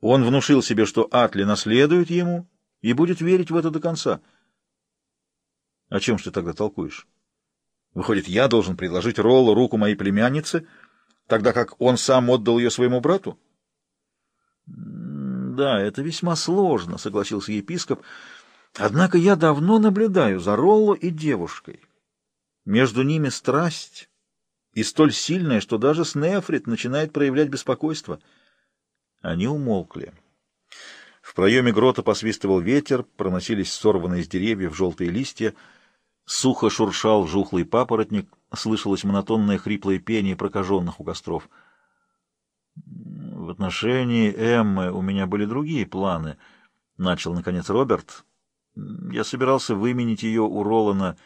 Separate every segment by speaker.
Speaker 1: Он внушил себе, что Атли наследует ему и будет верить в это до конца. О чем же ты тогда толкуешь? Выходит, я должен предложить Роллу руку моей племяннице, тогда как он сам отдал ее своему брату? Да, это весьма сложно, согласился епископ. Однако я давно наблюдаю за Ролло и девушкой. Между ними страсть, и столь сильная, что даже Снефрит начинает проявлять беспокойство. Они умолкли. В проеме грота посвистывал ветер, проносились сорванные с деревьев желтые листья, сухо шуршал жухлый папоротник, слышалось монотонное хриплое пение прокаженных у костров. «В отношении Эммы у меня были другие планы», — начал, наконец, Роберт. «Я собирался выменить ее у Ролана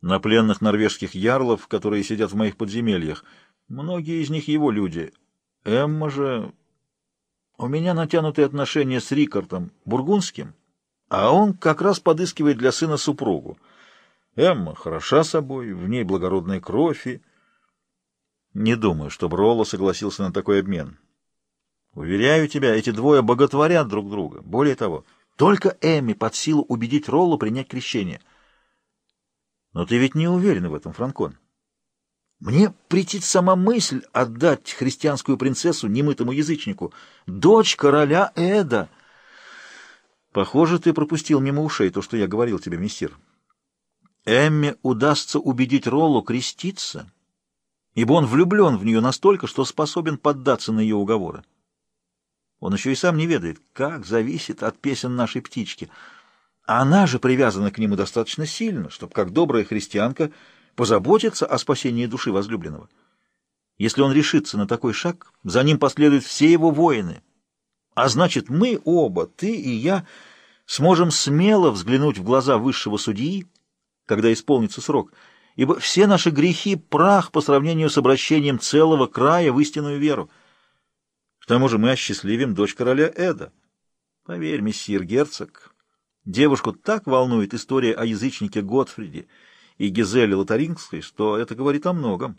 Speaker 1: на пленных норвежских ярлов, которые сидят в моих подземельях. Многие из них его люди. Эмма же... У меня натянутые отношения с Рикардом Бургундским, а он как раз подыскивает для сына супругу. Эмма хороша собой, в ней благородная кровь и... Не думаю, чтобы Ролло согласился на такой обмен. Уверяю тебя, эти двое боготворят друг друга. Более того, только Эмми под силу убедить Ролло принять крещение. Но ты ведь не уверен в этом, Франкон. Мне претит сама мысль отдать христианскую принцессу немытому язычнику, дочь короля Эда. Похоже, ты пропустил мимо ушей то, что я говорил тебе, мессир. Эмме удастся убедить Роллу креститься, ибо он влюблен в нее настолько, что способен поддаться на ее уговоры. Он еще и сам не ведает, как зависит от песен нашей птички. Она же привязана к нему достаточно сильно, чтобы, как добрая христианка, позаботиться о спасении души возлюбленного. Если он решится на такой шаг, за ним последуют все его воины. А значит, мы оба, ты и я, сможем смело взглянуть в глаза высшего судьи, когда исполнится срок, ибо все наши грехи — прах по сравнению с обращением целого края в истинную веру. К тому же мы осчастливим дочь короля Эда. Поверь, мессир герцог, девушку так волнует история о язычнике Готфриде и Гизеле Лотарингской, что это говорит о многом.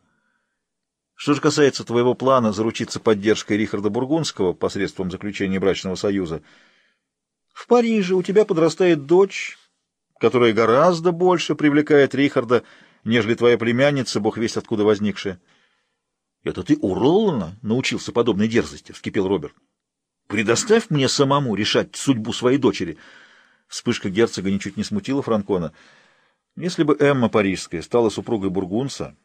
Speaker 1: Что же касается твоего плана заручиться поддержкой Рихарда Бургундского посредством заключения брачного союза, в Париже у тебя подрастает дочь которая гораздо больше привлекает Рихарда, нежели твоя племянница, бог весть откуда возникшая. — Это ты у Ролана научился подобной дерзости? — вскипел Роберт. — Предоставь мне самому решать судьбу своей дочери. Вспышка герцога ничуть не смутила Франкона. Если бы Эмма Парижская стала супругой бургунца,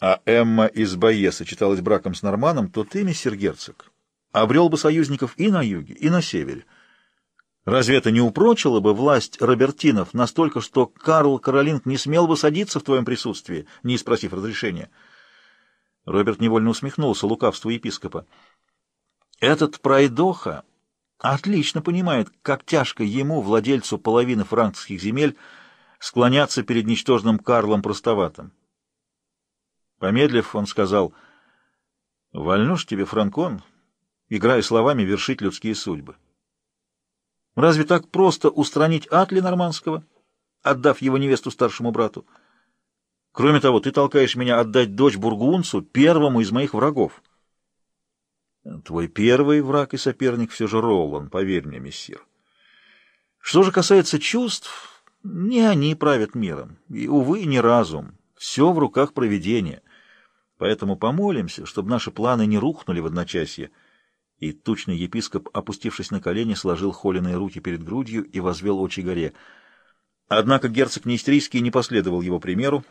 Speaker 1: а Эмма из Бае сочеталась браком с Норманом, то ты, мистер герцог, обрел бы союзников и на юге, и на севере. Разве это не упрочило бы власть Робертинов настолько, что Карл Каролинг не смел бы садиться в твоем присутствии, не спросив разрешения? Роберт невольно усмехнулся лукавству епископа. Этот пройдоха отлично понимает, как тяжко ему, владельцу половины франкских земель, склоняться перед ничтожным Карлом Простоватым. Помедлив, он сказал, «Вольно ж тебе, Франкон, играя словами, вершить людские судьбы». Разве так просто устранить Атли Нормандского, отдав его невесту старшему брату? Кроме того, ты толкаешь меня отдать дочь бургунцу, первому из моих врагов. Твой первый враг и соперник все же Ролан, поверь мне, мессир. Что же касается чувств, не они правят миром, и, увы, не разум. Все в руках провидения. Поэтому помолимся, чтобы наши планы не рухнули в одночасье и тучный епископ, опустившись на колени, сложил холеные руки перед грудью и возвел очи горе. Однако герцог Неистрийский не последовал его примеру.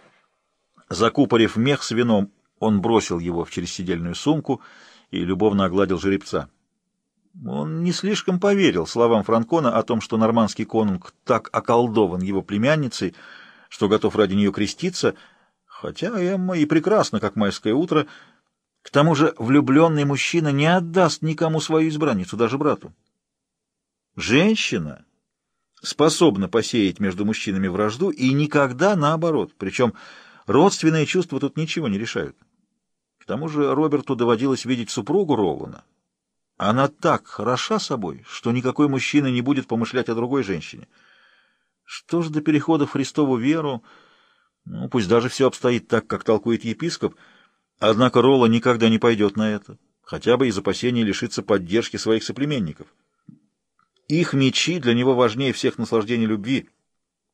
Speaker 1: Закупорив мех с вином, он бросил его в чересидельную сумку и любовно огладил жеребца. Он не слишком поверил словам Франкона о том, что нормандский конунг так околдован его племянницей, что готов ради нее креститься, хотя Эмма и прекрасна, как майское утро, — к тому же влюбленный мужчина не отдаст никому свою избранницу, даже брату. Женщина способна посеять между мужчинами вражду и никогда наоборот, причем родственные чувства тут ничего не решают. К тому же Роберту доводилось видеть супругу Ролана. Она так хороша собой, что никакой мужчина не будет помышлять о другой женщине. Что ж до перехода в Христову веру, ну, пусть даже все обстоит так, как толкует епископ, — Однако Ролла никогда не пойдет на это, хотя бы из опасения лишиться поддержки своих соплеменников. Их мечи для него важнее всех наслаждений любви.